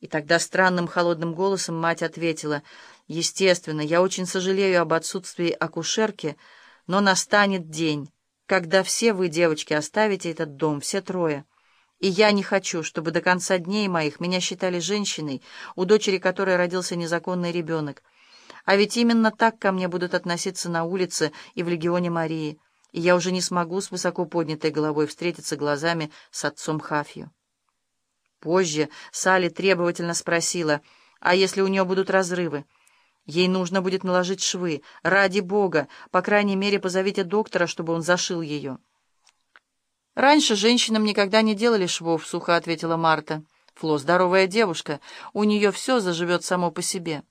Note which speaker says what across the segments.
Speaker 1: И тогда странным холодным голосом мать ответила, «Естественно, я очень сожалею об отсутствии акушерки, но настанет день, когда все вы, девочки, оставите этот дом, все трое. И я не хочу, чтобы до конца дней моих меня считали женщиной, у дочери которой родился незаконный ребенок. А ведь именно так ко мне будут относиться на улице и в Легионе Марии, и я уже не смогу с высоко поднятой головой встретиться глазами с отцом Хафью. Позже Салли требовательно спросила, а если у нее будут разрывы? Ей нужно будет наложить швы. Ради бога, по крайней мере, позовите доктора, чтобы он зашил ее. «Раньше женщинам никогда не делали швов», — сухо ответила Марта. «Фло здоровая девушка, у нее все заживет само по себе».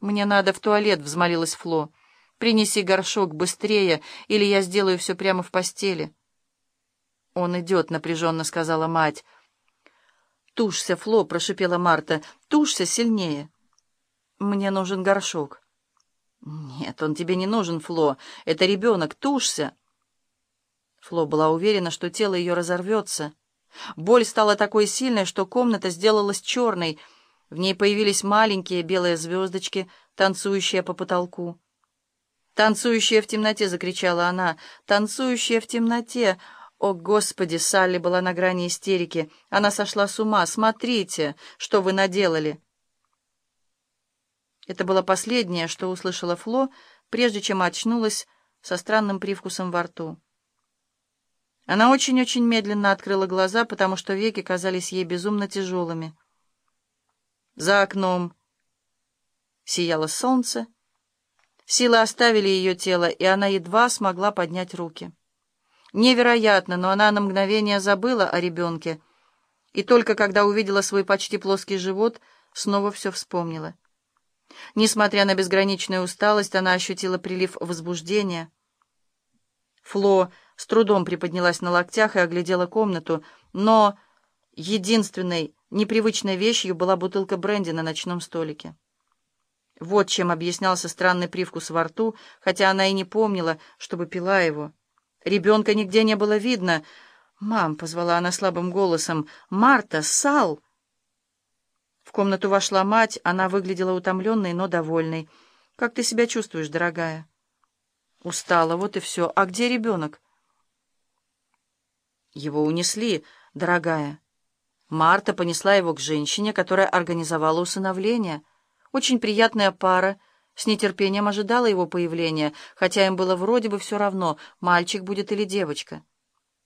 Speaker 1: «Мне надо в туалет», — взмолилась Фло. «Принеси горшок быстрее, или я сделаю все прямо в постели». «Он идет», — напряженно сказала мать. «Тушься, Фло», — прошипела Марта, — «тушься сильнее». «Мне нужен горшок». «Нет, он тебе не нужен, Фло. Это ребенок. Тушься». Фло была уверена, что тело ее разорвется. Боль стала такой сильной, что комната сделалась черной. В ней появились маленькие белые звездочки, танцующие по потолку. «Танцующая в темноте!» — закричала она. «Танцующая в темноте!» О, Господи, Салли была на грани истерики. Она сошла с ума. Смотрите, что вы наделали. Это было последнее, что услышала Фло, прежде чем очнулась со странным привкусом во рту. Она очень-очень медленно открыла глаза, потому что веки казались ей безумно тяжелыми. За окном сияло солнце. Силы оставили ее тело, и она едва смогла поднять руки. Невероятно, но она на мгновение забыла о ребенке, и только когда увидела свой почти плоский живот, снова все вспомнила. Несмотря на безграничную усталость, она ощутила прилив возбуждения. Фло с трудом приподнялась на локтях и оглядела комнату, но единственной непривычной вещью была бутылка бренди на ночном столике. Вот чем объяснялся странный привкус во рту, хотя она и не помнила, чтобы пила его. Ребенка нигде не было видно. «Мам!» — позвала она слабым голосом. «Марта! Сал!» В комнату вошла мать. Она выглядела утомленной, но довольной. «Как ты себя чувствуешь, дорогая?» «Устала, вот и все. А где ребенок?» «Его унесли, дорогая». Марта понесла его к женщине, которая организовала усыновление. Очень приятная пара — с нетерпением ожидала его появления, хотя им было вроде бы все равно, мальчик будет или девочка.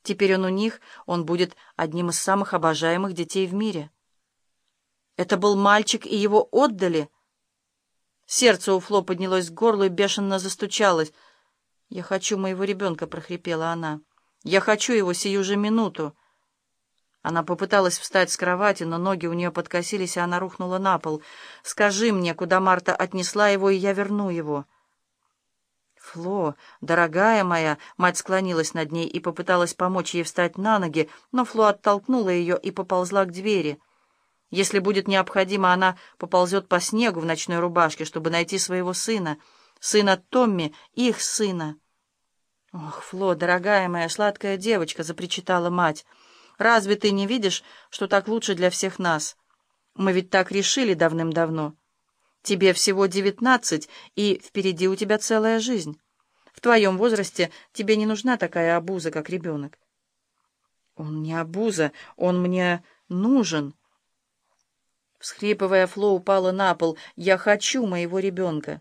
Speaker 1: Теперь он у них, он будет одним из самых обожаемых детей в мире. Это был мальчик, и его отдали. Сердце у Фло поднялось к горлу и бешено застучалось. «Я хочу моего ребенка», — прохрипела она. «Я хочу его сию же минуту». Она попыталась встать с кровати, но ноги у нее подкосились, и она рухнула на пол. «Скажи мне, куда Марта отнесла его, и я верну его». «Фло, дорогая моя!» — мать склонилась над ней и попыталась помочь ей встать на ноги, но Фло оттолкнула ее и поползла к двери. Если будет необходимо, она поползет по снегу в ночной рубашке, чтобы найти своего сына, сына Томми, их сына. «Ох, Фло, дорогая моя сладкая девочка!» — запричитала мать — Разве ты не видишь, что так лучше для всех нас? Мы ведь так решили давным-давно. Тебе всего девятнадцать, и впереди у тебя целая жизнь. В твоем возрасте тебе не нужна такая обуза, как ребенок. Он не обуза, он мне нужен. Всхрипывая, Фло упала на пол. «Я хочу моего ребенка».